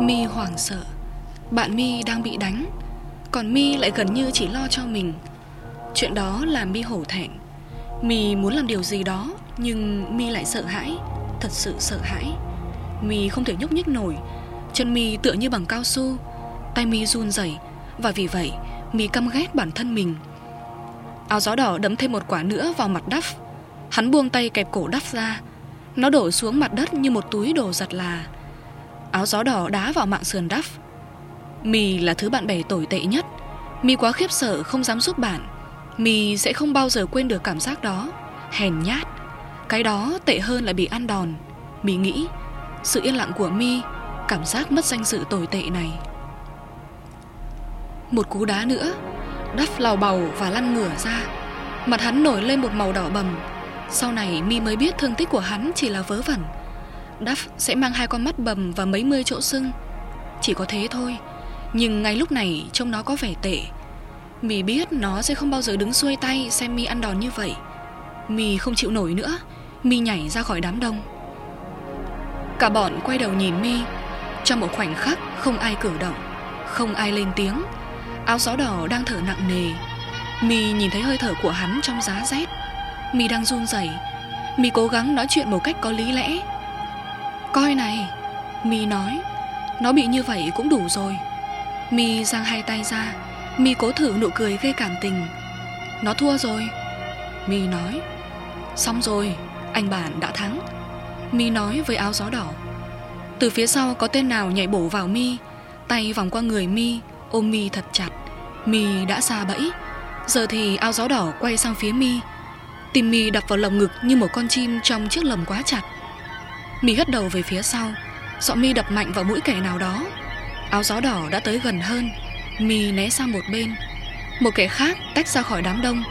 Mi hoảng sợ. Bạn Mi đang bị đánh, Còn Mi lại gần như chỉ lo cho mình. Chuyện đó làm Mi hổ thẹn. Mi muốn làm điều gì đó, Nhưng Mi lại sợ hãi, Thật sự sợ hãi. Mi không thể nhúc nhích nổi, Chân Mi tựa như bằng cao su, Tay Mi run rẩy, Và vì vậy, Mi căm ghét bản thân mình. Áo gió đỏ đấm thêm một quả nữa vào mặt Duff. Hắn buông tay kẹp cổ Duff ra. Nó đổ xuống mặt đất như một túi đồ giặt là. Áo gió đỏ đá vào mạng sườn Duff. Mi là thứ bạn bè tồi tệ nhất. Mi quá khiếp sợ, không dám giúp bạn. Mi sẽ không bao giờ quên được cảm giác đó. Hèn nhát. Cái đó tệ hơn là bị ăn đòn. Mi nghĩ, Sự yên lặng của Mi, Cảm giác mất danh dự tồi tệ này. Một cú đá nữa Đắp lào bầu và lăn ngửa ra. Mặt hắn nổi lên một màu đỏ bầm. Sau này Mi mới biết thương tích của hắn chỉ là vớ vẩn. Duff sẽ mang hai con mắt bầm và mấy mươi chỗ sưng. Chỉ có thế thôi, Nhưng ngay lúc này trông nó có vẻ tệ. Mì biết nó sẽ không bao giờ đứng xuôi tay xem Mi ăn đòn như vậy. Mì không chịu nổi nữa, Mi nhảy ra khỏi đám đông. Cả bọn quay đầu nhìn Mi, Trong một khoảnh khắc không ai cử động, Không ai lên tiếng. Áo gió đỏ đang thở nặng nề. Mi nhìn thấy hơi thở của hắn trong giá rét. Mi đang run rẩy. Mi cố gắng nói chuyện một cách có lý lẽ. Coi này, Mi nói, Nó bị như vậy cũng đủ rồi. Mi giang hai tay ra, Mi cố thử nụ cười gây cảm tình. Nó thua rồi. Mi nói, Xong rồi, Anh bạn đã thắng. Mi nói với áo gió đỏ. Từ phía sau có tên nào nhảy bổ vào Mi, Tay vòng qua người Mi, Ôm Mi thật chặt. Mi đã xa bẫy. Giờ thì áo gió đỏ quay sang phía Mi. Tim Mi đập vào lồng ngực như một con chim trong chiếc lồng quá chặt. Mi hất đầu về phía sau. Sọ Mi đập mạnh vào mũi kẻ nào đó. Áo gió đỏ đã tới gần hơn. Mi né sang một bên. Một kẻ khác tách ra khỏi đám đông.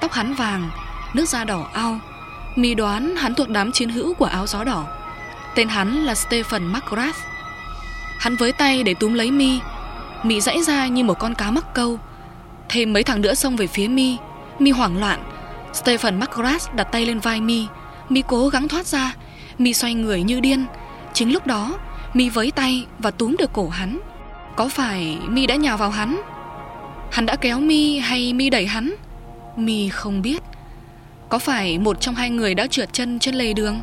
Tóc hắn vàng, Nước da đỏ ao. Mi đoán hắn thuộc đám chiến hữu của áo gió đỏ. Tên hắn là Stephen McGrath. Hắn với tay để túm lấy Mi. Mi dãy ra như một con cá mắc câu. Thêm mấy thằng nữa xông về phía Mi. Mi hoảng loạn. Stephen McGrath đặt tay lên vai Mi. Mi cố gắng thoát ra. Mi xoay người như điên. Chính lúc đó Mi với tay và túm được cổ hắn. Có phải Mi đã nhào vào hắn? Hắn đã kéo Mi hay Mi đẩy hắn? Mi không biết. Có phải một trong hai người đã trượt chân trên lề đường?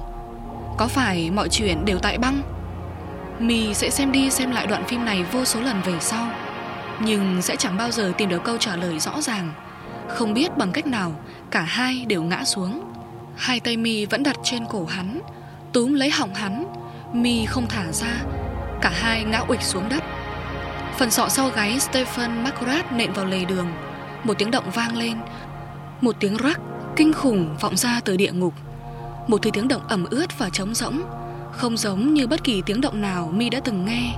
Có phải mọi chuyện đều tại băng? Mi sẽ xem đi xem lại đoạn phim này vô số lần về sau. Nhưng sẽ chẳng bao giờ tìm được câu trả lời rõ ràng. Không biết bằng cách nào Cả hai đều ngã xuống. Hai tay Mi vẫn đặt trên cổ hắn. Túm lấy hỏng hắn, Mi không thả ra, Cả hai ngã ủịch xuống đất. Phần sọ sau gáy Stephen McGrath nện vào lề đường. Một tiếng động vang lên, Một tiếng rắc kinh khủng vọng ra từ địa ngục. Một thứ tiếng động ẩm ướt và trống rỗng, Không giống như bất kỳ tiếng động nào Mi đã từng nghe.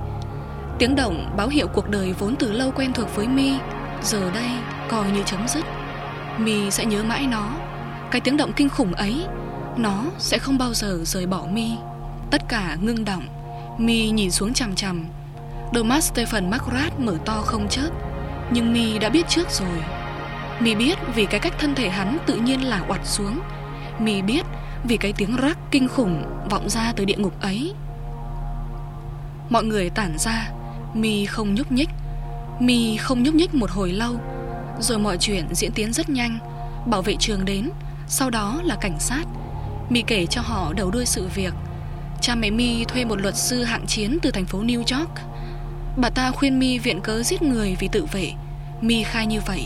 Tiếng động báo hiệu cuộc đời vốn từ lâu quen thuộc với Mi, Giờ đây coi như chấm dứt. Mi sẽ nhớ mãi nó. Cái tiếng động kinh khủng ấy nó sẽ không bao giờ rời bỏ Mi. Tất cả ngưng động. Mi nhìn xuống chằm chằm. Đôi mắt Stephen McGrath mở to không chớp. Nhưng Mi đã biết trước rồi. Mi biết vì cái cách thân thể hắn tự nhiên là oặt xuống. Mi biết vì cái tiếng rắc kinh khủng vọng ra từ địa ngục ấy. Mọi người tản ra. Mi không nhúc nhích. Mi không nhúc nhích một hồi lâu. Rồi mọi chuyện diễn tiến rất nhanh. Bảo vệ trường đến. Sau đó là cảnh sát. Mi kể cho họ đầu đuôi sự việc. Cha mẹ Mi thuê một luật sư hạng chiến từ thành phố New York. Bà ta khuyên Mi viện cớ giết người vì tự vệ. Mi khai như vậy,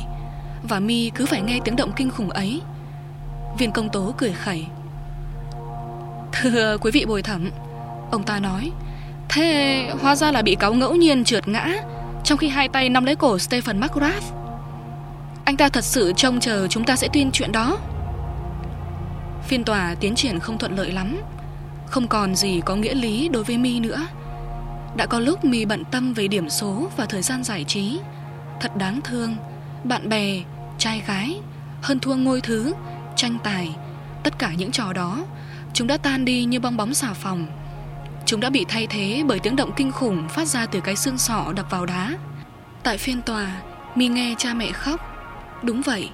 Và Mi cứ phải nghe tiếng động kinh khủng ấy. Viên công tố cười khẩy. Thưa quý vị bồi thẩm, Ông ta nói, Thế hóa ra là bị cáo ngẫu nhiên trượt ngã, Trong khi hai tay nắm lấy cổ Stephen McGrath. Anh ta thật sự trông chờ chúng ta sẽ tuyên chuyện đó. Phiên tòa tiến triển không thuận lợi lắm. Không còn gì có nghĩa lý đối với Mi nữa. Đã có lúc Mi bận tâm về điểm số và thời gian giải trí. Thật đáng thương. Bạn bè, trai gái Hơn thua ngôi thứ, tranh tài Tất cả những trò đó Chúng đã tan đi như bong bóng xà phòng. Chúng đã bị thay thế bởi tiếng động kinh khủng Phát ra từ cái xương sọ đập vào đá. Tại phiên tòa Mi nghe cha mẹ khóc. Đúng vậy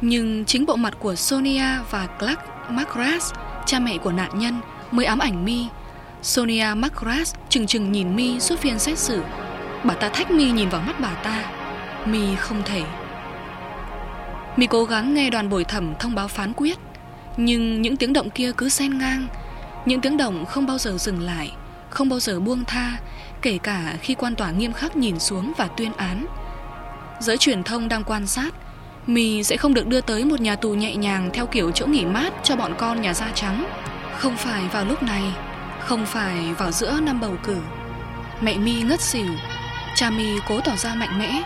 Nhưng chính bộ mặt của Sonia và Clark McGrath Cha mẹ của nạn nhân Mới ám ảnh Mi Sonia McGrath chừng chừng nhìn Mi suốt phiên xét xử. Bà ta thách Mi nhìn vào mắt bà ta. Mi không thể. Mi cố gắng nghe đoàn bồi thẩm thông báo phán quyết, nhưng những tiếng động kia cứ xen ngang, những tiếng động không bao giờ dừng lại, không bao giờ buông tha, kể cả khi quan tòa nghiêm khắc nhìn xuống và tuyên án. Giới truyền thông đang quan sát, Mì sẽ không được đưa tới một nhà tù nhẹ nhàng theo kiểu chỗ nghỉ mát cho bọn con nhà da trắng. Không phải vào lúc này, không phải vào giữa năm bầu cử. Mẹ Mi ngất xỉu, cha Mi cố tỏ ra mạnh mẽ.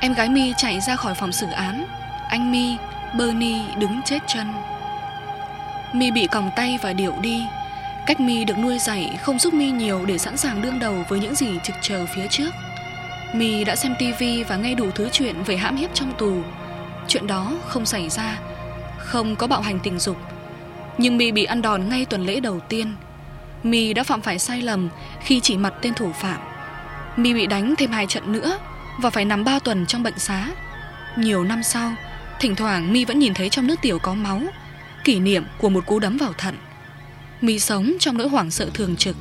Em gái Mi chạy ra khỏi phòng xử án, anh Mi, Bernie đứng chết chân. Mi bị còng tay và điệu đi. Cách Mi được nuôi dạy không giúp Mi nhiều để sẵn sàng đương đầu với những gì trực chờ phía trước. Mi đã xem tivi và nghe đủ thứ chuyện về hãm hiếp trong tù. Chuyện đó không xảy ra, không có bạo hành tình dục. Nhưng Mi bị ăn đòn ngay tuần lễ đầu tiên. Mi đã phạm phải sai lầm khi chỉ mặt tên thủ phạm. Mi bị đánh thêm hai trận nữa và phải nằm 3 tuần trong bệnh xá. Nhiều năm sau, thỉnh thoảng Mi vẫn nhìn thấy trong nước tiểu có máu, kỷ niệm của một cú đấm vào thận. Mi sống trong nỗi hoảng sợ thường trực.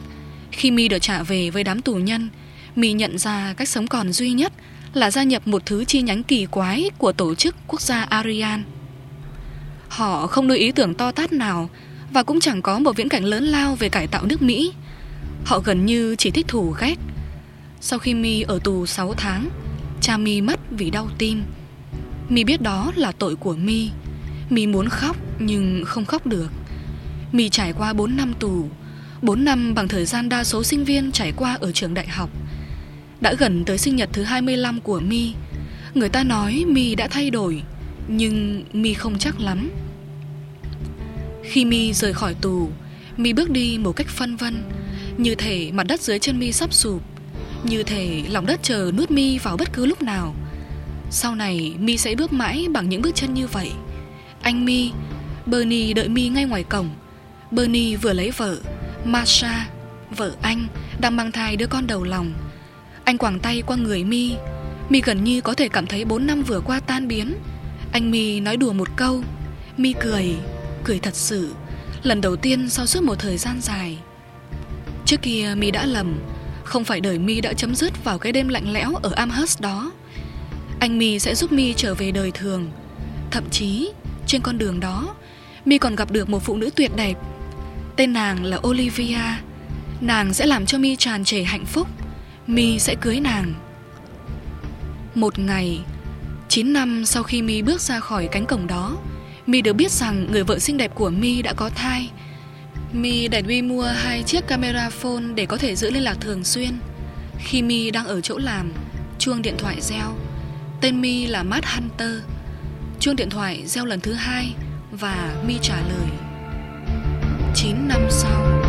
Khi Mi được trả về với đám tù nhân, Mi nhận ra cách sống còn duy nhất là gia nhập một thứ chi nhánh kỳ quái của tổ chức quốc gia Arian. Họ không nuôi ý tưởng to tát nào và cũng chẳng có một viễn cảnh lớn lao về cải tạo nước Mỹ. Họ gần như chỉ thích thù ghét. Sau khi Mi ở tù 6 tháng, cha Mi mất vì đau tim. Mi biết đó là tội của Mi. Mi muốn khóc nhưng không khóc được. Mi trải qua 4 năm tù, 4 năm bằng thời gian đa số sinh viên trải qua ở trường đại học. Đã gần tới sinh nhật thứ 25 của Mi. Người ta nói Mi đã thay đổi, nhưng Mi không chắc lắm. Khi Mi rời khỏi tù, Mi bước đi một cách phân vân, như thể mặt đất dưới chân Mi sắp sụp, như thể lòng đất chờ nuốt Mi vào bất cứ lúc nào. Sau này Mi sẽ bước mãi bằng những bước chân như vậy. Anh Mi, Bernie đợi Mi ngay ngoài cổng. Bernie vừa lấy vợ, Masha, vợ anh, đang mang thai đứa con đầu lòng. Anh quàng tay qua người Mi, Mi gần như có thể cảm thấy 4 năm vừa qua tan biến. Anh Mi nói đùa một câu, Mi cười, cười thật sự, lần đầu tiên sau suốt một thời gian dài. Trước kia Mi đã lầm, không phải đời Mi đã chấm dứt vào cái đêm lạnh lẽo ở Amherst đó. Anh Mi sẽ giúp Mi trở về đời thường. Thậm chí, trên con đường đó, Mi còn gặp được một phụ nữ tuyệt đẹp. Tên nàng là Olivia. Nàng sẽ làm cho Mi tràn trề hạnh phúc. Mi sẽ cưới nàng. Một ngày, 9 năm sau khi Mi bước ra khỏi cánh cổng đó, Mi được biết rằng người vợ xinh đẹp của Mi đã có thai. Mi đã đi mua hai chiếc camera phone để có thể giữ liên lạc thường xuyên. Khi Mi đang ở chỗ làm, chuông điện thoại reo. Tên Mi là Matt Hunter. Chuông điện thoại reo lần thứ hai và Mi trả lời. 9 năm sau